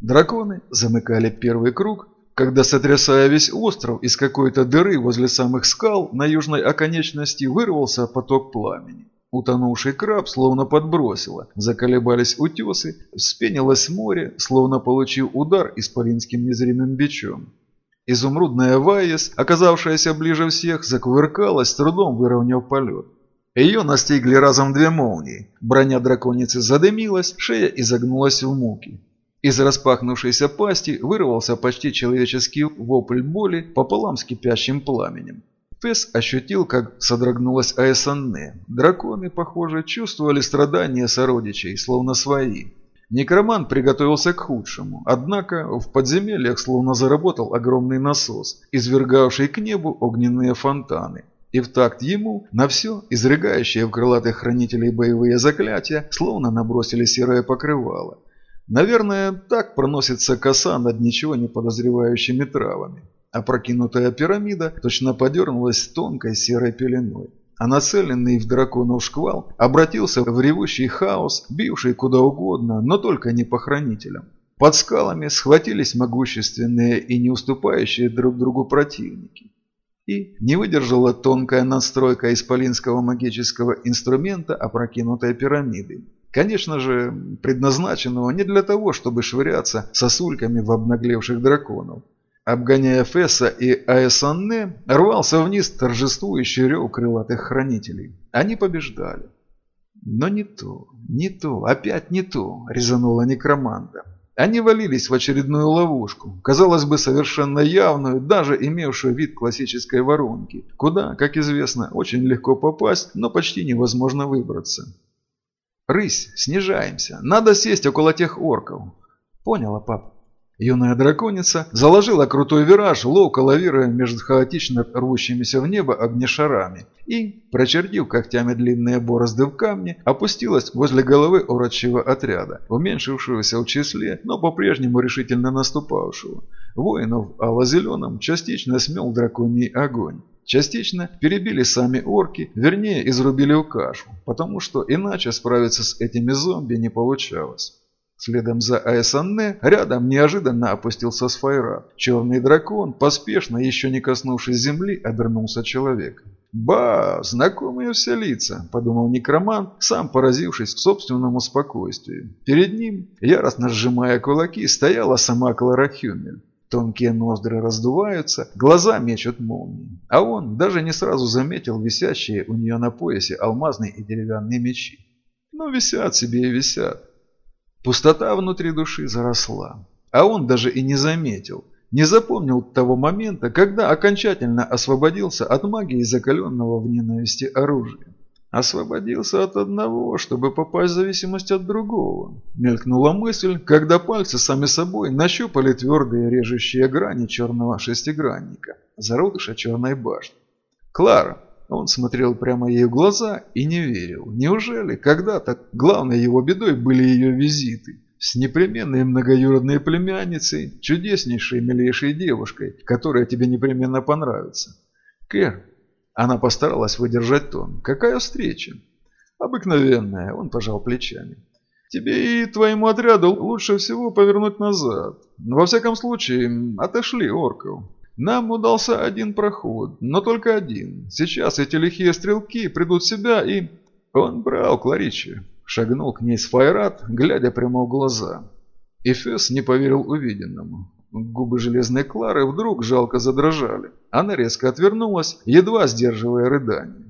Драконы замыкали первый круг, когда, сотрясая весь остров, из какой-то дыры возле самых скал на южной оконечности вырвался поток пламени. Утонувший краб словно подбросило, заколебались утесы, вспенилось море, словно получил удар исполинским незримым бичом. Изумрудная Вайес, оказавшаяся ближе всех, закувыркалась, с трудом выровняв полет. Ее настигли разом две молнии. Броня драконицы задымилась, шея изогнулась в муки. Из распахнувшейся пасти вырвался почти человеческий вопль боли пополам с кипящим пламенем. Фесс ощутил, как содрогнулась Аэсанне. Драконы, похоже, чувствовали страдания сородичей, словно свои. Некромант приготовился к худшему, однако в подземельях словно заработал огромный насос, извергавший к небу огненные фонтаны. И в такт ему на все, изрыгающие в крылатых хранителей боевые заклятия, словно набросили серое покрывало. Наверное, так проносится коса над ничего не подозревающими травами. Опрокинутая пирамида точно подернулась тонкой серой пеленой а нацеленный в драконов шквал обратился в ревущий хаос, бивший куда угодно, но только не по хранителям. Под скалами схватились могущественные и не уступающие друг другу противники. И не выдержала тонкая настройка исполинского магического инструмента опрокинутой пирамиды. Конечно же, предназначенного не для того, чтобы швыряться сосульками в обнаглевших драконов, Обгоняя Фесса и Аэсанне, рвался вниз торжествующий рев крылатых хранителей. Они побеждали. Но не то, не то, опять не то, резанула некроманта. Они валились в очередную ловушку, казалось бы, совершенно явную, даже имевшую вид классической воронки, куда, как известно, очень легко попасть, но почти невозможно выбраться. «Рысь, снижаемся, надо сесть около тех орков». «Поняла, пап». Юная драконица заложила крутой вираж, ловко лавируя между хаотично рвущимися в небо огнешарами и, прочертив когтями длинные борозды в камне, опустилась возле головы урочего отряда, уменьшившегося в числе, но по-прежнему решительно наступавшего. Воинов ало-зеленом частично смел драконий огонь. Частично перебили сами орки, вернее изрубили в кашу, потому что иначе справиться с этими зомби не получалось. Следом за Аэсанне рядом неожиданно опустился Сфайра. Черный дракон, поспешно, еще не коснувшись земли, обернулся человеком. «Ба, знакомые все лица», – подумал некромант, сам поразившись собственному спокойствию. Перед ним, яростно сжимая кулаки, стояла сама Клара Хюмель. Тонкие ноздри раздуваются, глаза мечут молнии. А он даже не сразу заметил висящие у нее на поясе алмазные и деревянные мечи. Ну, висят себе и висят. Пустота внутри души заросла. А он даже и не заметил, не запомнил того момента, когда окончательно освободился от магии закаленного в ненависти оружия. Освободился от одного, чтобы попасть в зависимость от другого. Мелькнула мысль, когда пальцы сами собой нащупали твердые режущие грани черного шестигранника, зародыша черной башни. «Клара!» Он смотрел прямо ей в глаза и не верил. Неужели когда-то главной его бедой были ее визиты? С непременной многоюродной племянницей, чудеснейшей, милейшей девушкой, которая тебе непременно понравится. Кэр, она постаралась выдержать тон. Какая встреча? Обыкновенная, он пожал плечами. Тебе и твоему отряду лучше всего повернуть назад. Во всяком случае, отошли орков. Нам удался один проход, но только один. Сейчас эти лихие стрелки придут в себя и... Он брал Кларичи. Шагнул к ней Сфайрат, глядя прямо в глаза. Эфес не поверил увиденному. Губы железной Клары вдруг жалко задрожали. Она резко отвернулась, едва сдерживая рыдание.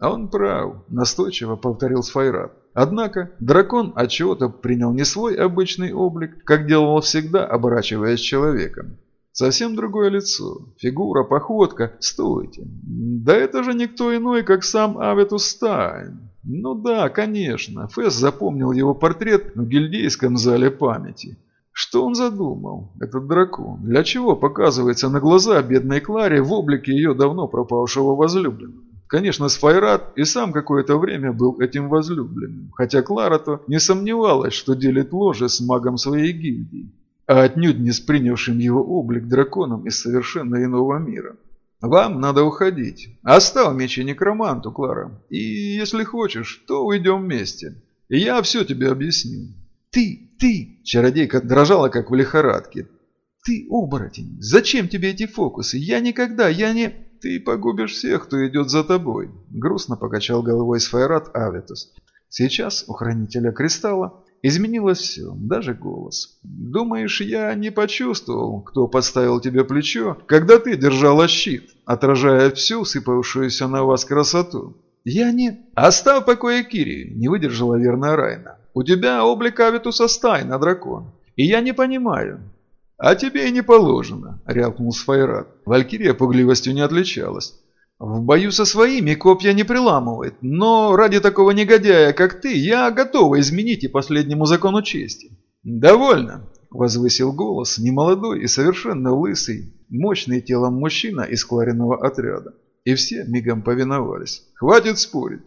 «А он прав», – настойчиво повторил Сфайрат. Однако дракон отчего-то принял не свой обычный облик, как делал всегда, оборачиваясь человеком. Совсем другое лицо, фигура, походка. Стойте. Да это же никто иной, как сам Аветус Стайн. Ну да, конечно. Фэс запомнил его портрет в гильдейском зале памяти. Что он задумал, этот дракон? Для чего показывается на глаза бедной Кларе в облике ее давно пропавшего возлюбленного? Конечно, Сфайрат и сам какое-то время был этим возлюбленным, хотя Клара-то не сомневалась, что делит ложе с магом своей гильдии а отнюдь не с принявшим его облик драконом из совершенно иного мира. Вам надо уходить. Оставь мечи некроманту, Клара. И если хочешь, то уйдем вместе. Я все тебе объясню. Ты, ты!» Чародейка дрожала, как в лихорадке. «Ты оборотень! Зачем тебе эти фокусы? Я никогда, я не...» «Ты погубишь всех, кто идет за тобой», — грустно покачал головой Сфайрат Аветус. Сейчас у Хранителя Кристалла изменилось все, даже голос. «Думаешь, я не почувствовал, кто подставил тебе плечо, когда ты держала щит, отражая всю сыпавшуюся на вас красоту?» «Я не...» «Оставь покое Кири», — не выдержала верная Райна. «У тебя облик Авитуса Стайна, дракон. И я не понимаю, «А тебе и не положено», — рявкнул Сфайрат. Валькирия пугливостью не отличалась. «В бою со своими копья не приламывает, но ради такого негодяя, как ты, я готова изменить и последнему закону чести». «Довольно», — возвысил голос немолодой и совершенно лысый, мощный телом мужчина из кларенного отряда. И все мигом повиновались. «Хватит спорить.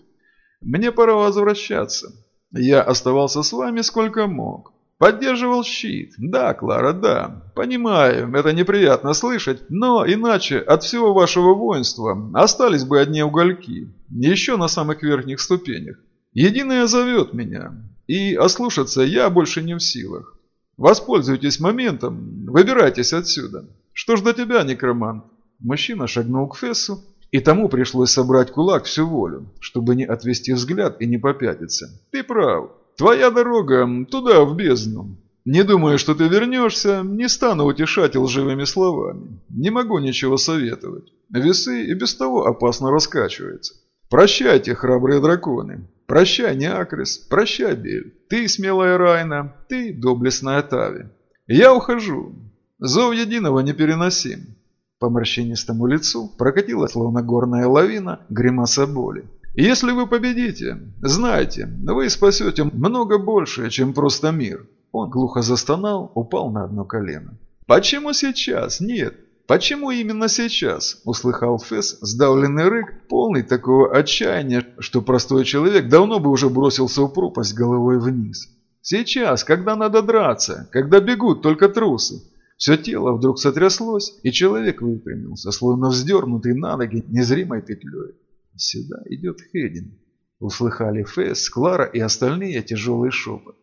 Мне пора возвращаться. Я оставался с вами сколько мог. Поддерживал щит. Да, Клара, да. Понимаю, это неприятно слышать, но иначе от всего вашего воинства остались бы одни угольки. Еще на самых верхних ступенях. Единое зовет меня. И ослушаться я больше не в силах. Воспользуйтесь моментом, выбирайтесь отсюда. Что ж до тебя, некромант? Мужчина шагнул к Фессу, и тому пришлось собрать кулак всю волю, чтобы не отвести взгляд и не попятиться. Ты прав. Твоя дорога туда, в бездну. Не думаю, что ты вернешься, не стану утешать лживыми словами. Не могу ничего советовать. Весы и без того опасно раскачиваются. Прощайте, храбрые драконы. Прощай, Неакрис, прощай, Бель. Ты, смелая Райна, ты, доблестная Тави. Я ухожу. Зов единого непереносим. По морщинистому лицу прокатилась словно горная лавина гримаса боли. Если вы победите, знайте, вы спасете много больше, чем просто мир. Он глухо застонал, упал на одно колено. «Почему сейчас? Нет. Почему именно сейчас?» – услыхал Фесс сдавленный рык, полный такого отчаяния, что простой человек давно бы уже бросился в пропасть головой вниз. «Сейчас, когда надо драться, когда бегут только трусы». Все тело вдруг сотряслось, и человек выпрямился, словно вздернутый на ноги незримой петлей. Сюда идет Хедин. Услыхали Фэс, Клара и остальные тяжелый шепот.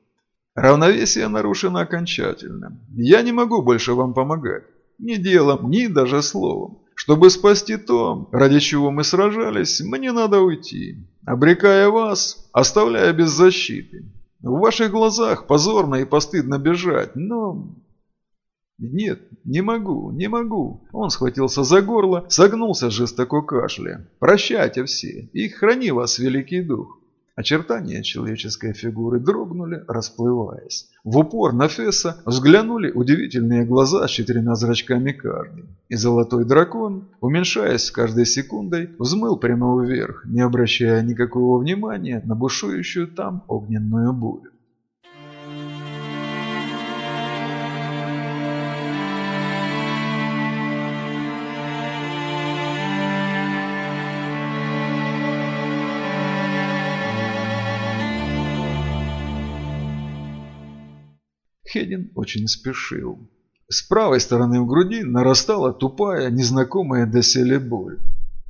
Равновесие нарушено окончательно. Я не могу больше вам помогать. Ни делом, ни даже словом. Чтобы спасти то, ради чего мы сражались, мне надо уйти. Обрекая вас, оставляя без защиты. В ваших глазах позорно и постыдно бежать, но «Нет, не могу, не могу». Он схватился за горло, согнулся жестоко кашля. «Прощайте все, и храни вас, Великий Дух». Очертания человеческой фигуры дрогнули, расплываясь. В упор на Фесса взглянули удивительные глаза с четырьмя зрачками каждый. И золотой дракон, уменьшаясь с каждой секундой, взмыл прямо вверх, не обращая никакого внимания на бушующую там огненную бурю. Хедин очень спешил. С правой стороны в груди нарастала тупая, незнакомая доселе боль.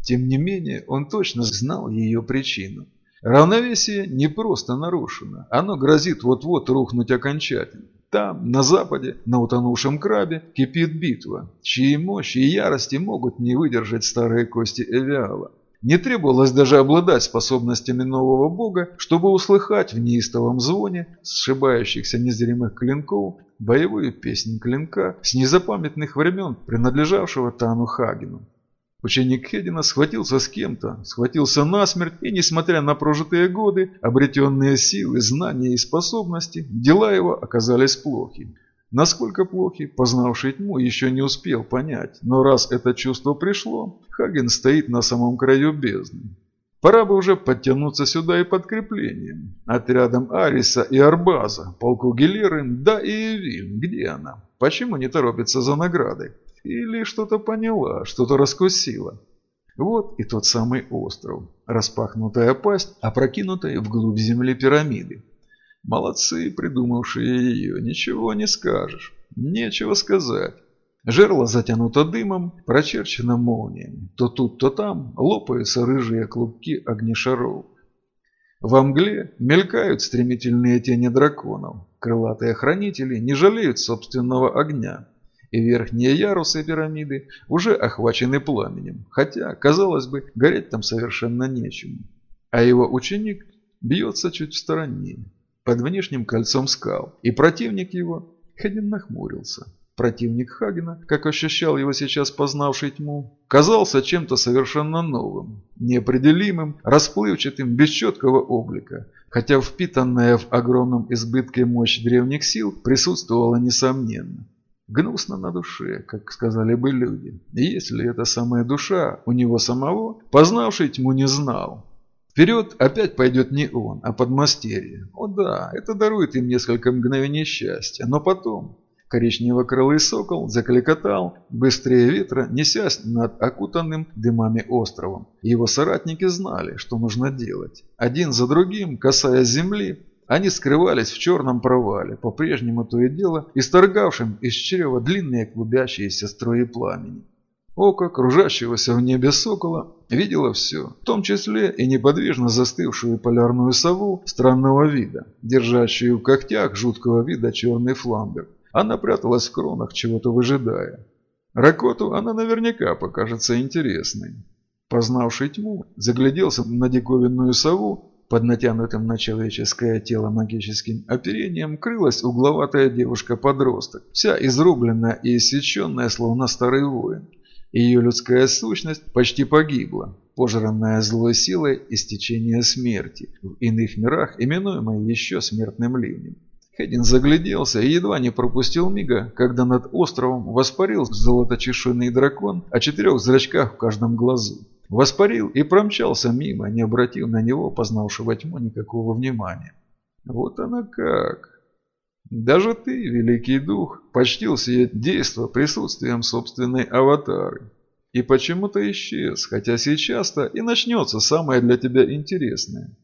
Тем не менее, он точно знал ее причину. Равновесие не просто нарушено, оно грозит вот-вот рухнуть окончательно. Там, на западе, на утонувшем крабе, кипит битва, чьи мощи и ярости могут не выдержать старые кости Эвиала. Не требовалось даже обладать способностями нового бога, чтобы услыхать в неистовом звоне сшибающихся незримых клинков боевую песнь клинка с незапамятных времен, принадлежавшего Тану Хагену. Ученик Хедина схватился с кем-то, схватился насмерть, и, несмотря на прожитые годы, обретенные силы, знания и способности, дела его оказались плохи. Насколько плохи, познавший тьму, еще не успел понять, но раз это чувство пришло, Хаген стоит на самом краю бездны. Пора бы уже подтянуться сюда и подкреплением. Отрядом Ариса и Арбаза, полку Гелеры, да и Эвиль. Где она? Почему не торопится за наградой? Или что-то поняла, что-то раскусила? Вот и тот самый остров. Распахнутая пасть, опрокинутая вглубь земли пирамиды. Молодцы, придумавшие ее, ничего не скажешь. Нечего сказать. Жерло затянуто дымом, прочерчено молниями. То тут, то там лопаются рыжие клубки огнешаров. Во мгле мелькают стремительные тени драконов. Крылатые хранители не жалеют собственного огня. И верхние ярусы пирамиды уже охвачены пламенем, хотя, казалось бы, гореть там совершенно нечему. А его ученик бьется чуть в стороне, под внешним кольцом скал, и противник его, Хедин нахмурился. Противник Хагена, как ощущал его сейчас познавший тьму, казался чем-то совершенно новым, неопределимым, расплывчатым, без четкого облика, хотя впитанная в огромном избытке мощь древних сил присутствовала несомненно. Гнусно на душе, как сказали бы люди. И если эта самая душа у него самого, познавший тьму не знал. Вперед опять пойдет не он, а подмастерье. О да, это дарует им несколько мгновений счастья, но потом... Коричнево-крылый сокол закликотал, быстрее ветра, несясь над окутанным дымами островом. Его соратники знали, что нужно делать. Один за другим, касаясь земли, они скрывались в черном провале, по-прежнему то и дело, исторгавшим из чрева длинные клубящиеся струи пламени. Око, кружащегося в небе сокола, видело все, в том числе и неподвижно застывшую полярную сову странного вида, держащую в когтях жуткого вида черный фламбер. Она пряталась в кронах, чего-то выжидая. Ракоту она наверняка покажется интересной. Познавший тьму, загляделся на диковинную сову, под натянутым на человеческое тело магическим оперением крылась угловатая девушка-подросток, вся изрубленная и иссеченная, словно старый воин. Ее людская сущность почти погибла, пожранная злой силой истечения смерти, в иных мирах именуемой еще смертным ливнем. Хедин загляделся и едва не пропустил мига, когда над островом воспарил золоточешуйный дракон о четырех зрачках в каждом глазу. Воспарил и промчался мимо, не обратив на него, познавшего тьму, никакого внимания. Вот она как. Даже ты, великий дух, почтил сие действо присутствием собственной аватары. И почему-то исчез, хотя сейчас-то и начнется самое для тебя интересное.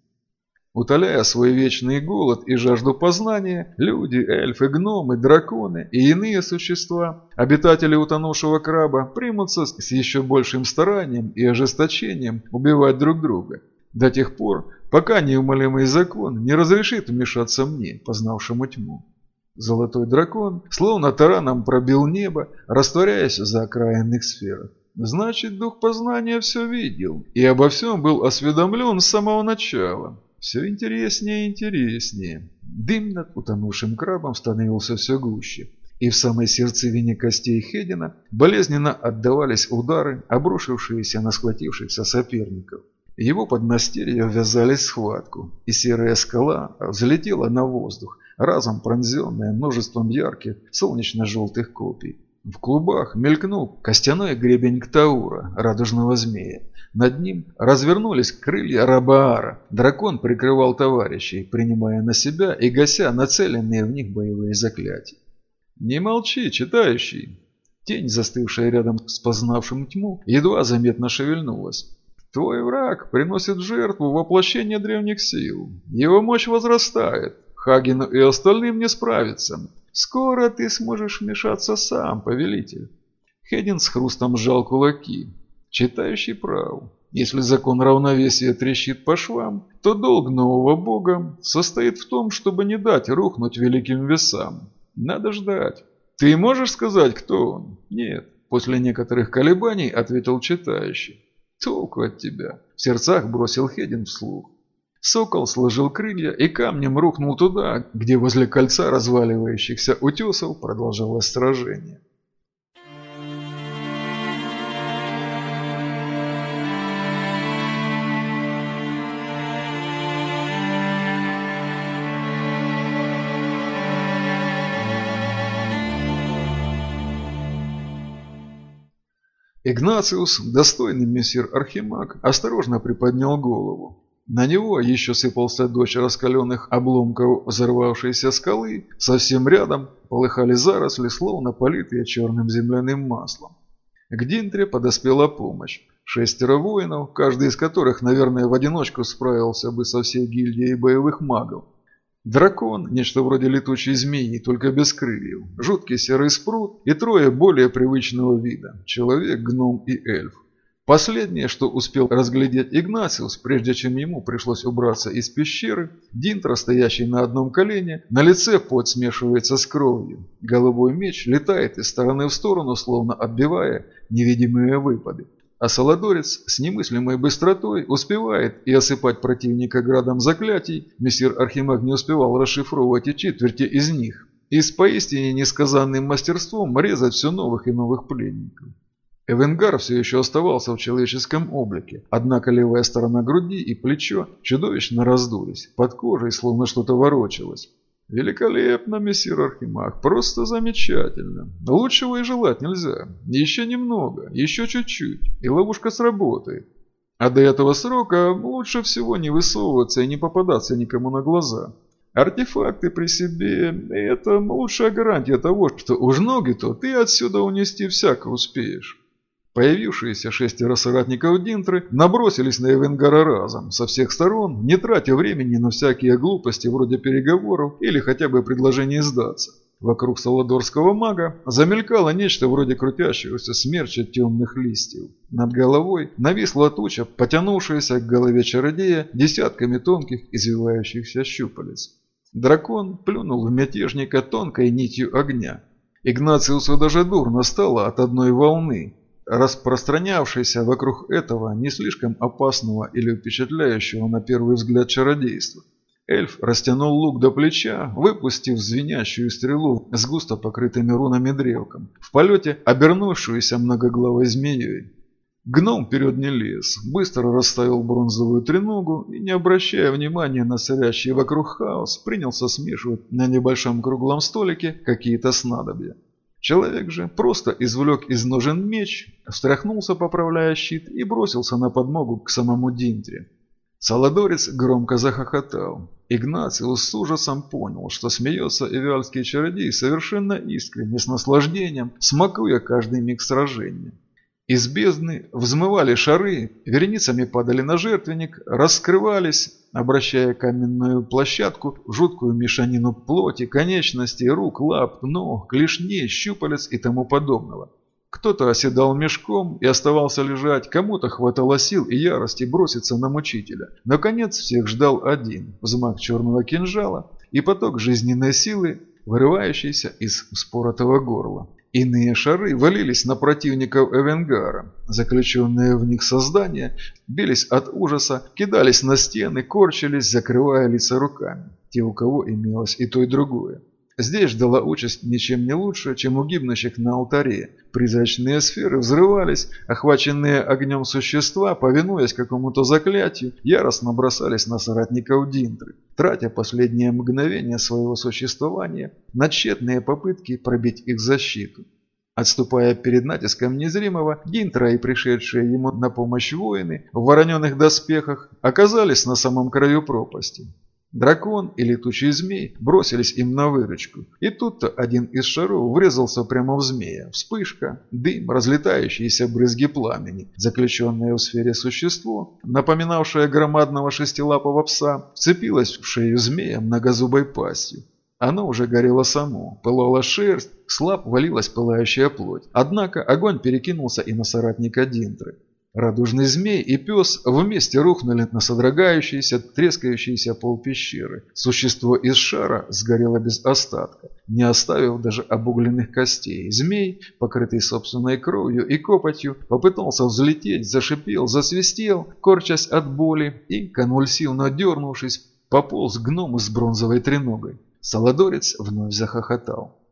Утоляя свой вечный голод и жажду познания, люди, эльфы, гномы, драконы и иные существа, обитатели утонувшего краба, примутся с еще большим старанием и ожесточением убивать друг друга. До тех пор, пока неумолимый закон не разрешит вмешаться мне, познавшему тьму. Золотой дракон, словно тараном пробил небо, растворяясь за окраинных сферах. Значит, дух познания все видел и обо всем был осведомлен с самого начала. Все интереснее и интереснее. Дым над утонувшим крабом становился все гуще. И в самой сердцевине костей Хедина болезненно отдавались удары, обрушившиеся на схватившихся соперников. Его подмастерья ввязались в схватку, и серая скала взлетела на воздух, разом пронзенная множеством ярких солнечно-желтых копий. В клубах мелькнул костяной гребень Ктаура, радужного змея. Над ним развернулись крылья Рабаара. Дракон прикрывал товарищей, принимая на себя и гася нацеленные в них боевые заклятия. «Не молчи, читающий!» Тень, застывшая рядом с познавшим тьму, едва заметно шевельнулась. «Твой враг приносит жертву воплощения древних сил. Его мощь возрастает. Хагену и остальным не справиться. Скоро ты сможешь вмешаться сам, повелитель». Хедин с хрустом сжал кулаки. Читающий прав. Если закон равновесия трещит по швам, то долг нового бога состоит в том, чтобы не дать рухнуть великим весам. Надо ждать. Ты можешь сказать, кто он? Нет. После некоторых колебаний ответил читающий. Толку от тебя. В сердцах бросил Хедин вслух. Сокол сложил крылья и камнем рухнул туда, где возле кольца разваливающихся утесов продолжалось сражение. Игнациус, достойный мессир Архимаг, осторожно приподнял голову. На него еще сыпался дождь раскаленных обломков взорвавшейся скалы, совсем рядом полыхали заросли, словно политые черным земляным маслом. К Динтре подоспела помощь. Шестеро воинов, каждый из которых, наверное, в одиночку справился бы со всей гильдией боевых магов, Дракон, нечто вроде летучей змеи, только без крыльев, жуткий серый спрут и трое более привычного вида – человек, гном и эльф. Последнее, что успел разглядеть Игнациус, прежде чем ему пришлось убраться из пещеры, Динтра, стоящий на одном колене, на лице пот смешивается с кровью. Голубой меч летает из стороны в сторону, словно отбивая невидимые выпады. А Саладорец с немыслимой быстротой успевает и осыпать противника градом заклятий, мессир Архимаг не успевал расшифровывать и четверти из них, и с поистине несказанным мастерством резать все новых и новых пленников. Эвенгар все еще оставался в человеческом облике, однако левая сторона груди и плечо чудовищно раздулись, под кожей словно что-то ворочалось. «Великолепно, мессир Архимаг, просто замечательно. Лучшего и желать нельзя. Еще немного, еще чуть-чуть, и ловушка сработает. А до этого срока лучше всего не высовываться и не попадаться никому на глаза. Артефакты при себе – это лучшая гарантия того, что уж ноги-то ты отсюда унести всяко успеешь». Появившиеся шестеро соратников Динтры набросились на Эвенгара разом, со всех сторон, не тратя времени на всякие глупости вроде переговоров или хотя бы предложений сдаться. Вокруг саладорского мага замелькало нечто вроде крутящегося смерча темных листьев. Над головой нависла туча, потянувшаяся к голове чародея десятками тонких извивающихся щупалец. Дракон плюнул в мятежника тонкой нитью огня. Игнациусу даже дурно стало от одной волны, распространявшейся вокруг этого не слишком опасного или впечатляющего на первый взгляд чародейства. Эльф растянул лук до плеча, выпустив звенящую стрелу с густо покрытыми рунами древком, в полете обернувшуюся многоглавой змеей. Гном вперед не лез, быстро расставил бронзовую треногу и, не обращая внимания на царящий вокруг хаос, принялся смешивать на небольшом круглом столике какие-то снадобья. Человек же просто извлек из ножен меч, встряхнулся, поправляя щит, и бросился на подмогу к самому Динтре. Саладорец громко захохотал. Игнациус с ужасом понял, что смеется эвиальский чародей совершенно искренне, с наслаждением, смакуя каждый миг сражения. Из бездны взмывали шары, вереницами падали на жертвенник, раскрывались, обращая каменную площадку жуткую мешанину плоти, конечностей, рук, лап, ног, клешней, щупалец и тому подобного. Кто-то оседал мешком и оставался лежать, кому-то хватало сил и ярости броситься на мучителя. Наконец всех ждал один – взмах черного кинжала и поток жизненной силы, вырывающийся из споротого горла. Иные шары валились на противников Эвенгара. Заключенные в них создания бились от ужаса, кидались на стены, корчились, закрывая лица руками. Те, у кого имелось и то, и другое. Здесь ждала участь ничем не лучше, чем у гибнущих на алтаре. Призрачные сферы взрывались, охваченные огнем существа, повинуясь какому-то заклятию, яростно бросались на соратников Динтры, тратя последние мгновения своего существования на тщетные попытки пробить их защиту. Отступая перед натиском незримого, Динтра и пришедшие ему на помощь воины в вороненых доспехах оказались на самом краю пропасти. Дракон и летучий змей бросились им на выручку. И тут-то один из шаров врезался прямо в змея. Вспышка, дым, разлетающиеся брызги пламени, заключенное в сфере существо, напоминавшее громадного шестилапого пса, вцепилось в шею змея многозубой пастью. Оно уже горело само, пылала шерсть, слаб валилась пылающая плоть. Однако огонь перекинулся и на соратника Динтры. Радужный змей и пес вместе рухнули на содрогающийся, трескающийся пол пещеры. Существо из шара сгорело без остатка, не оставив даже обугленных костей. Змей, покрытый собственной кровью и копотью, попытался взлететь, зашипел, засвистел, корчась от боли и, конвульсивно дернувшись, пополз гном с бронзовой треногой. Саладорец вновь захохотал.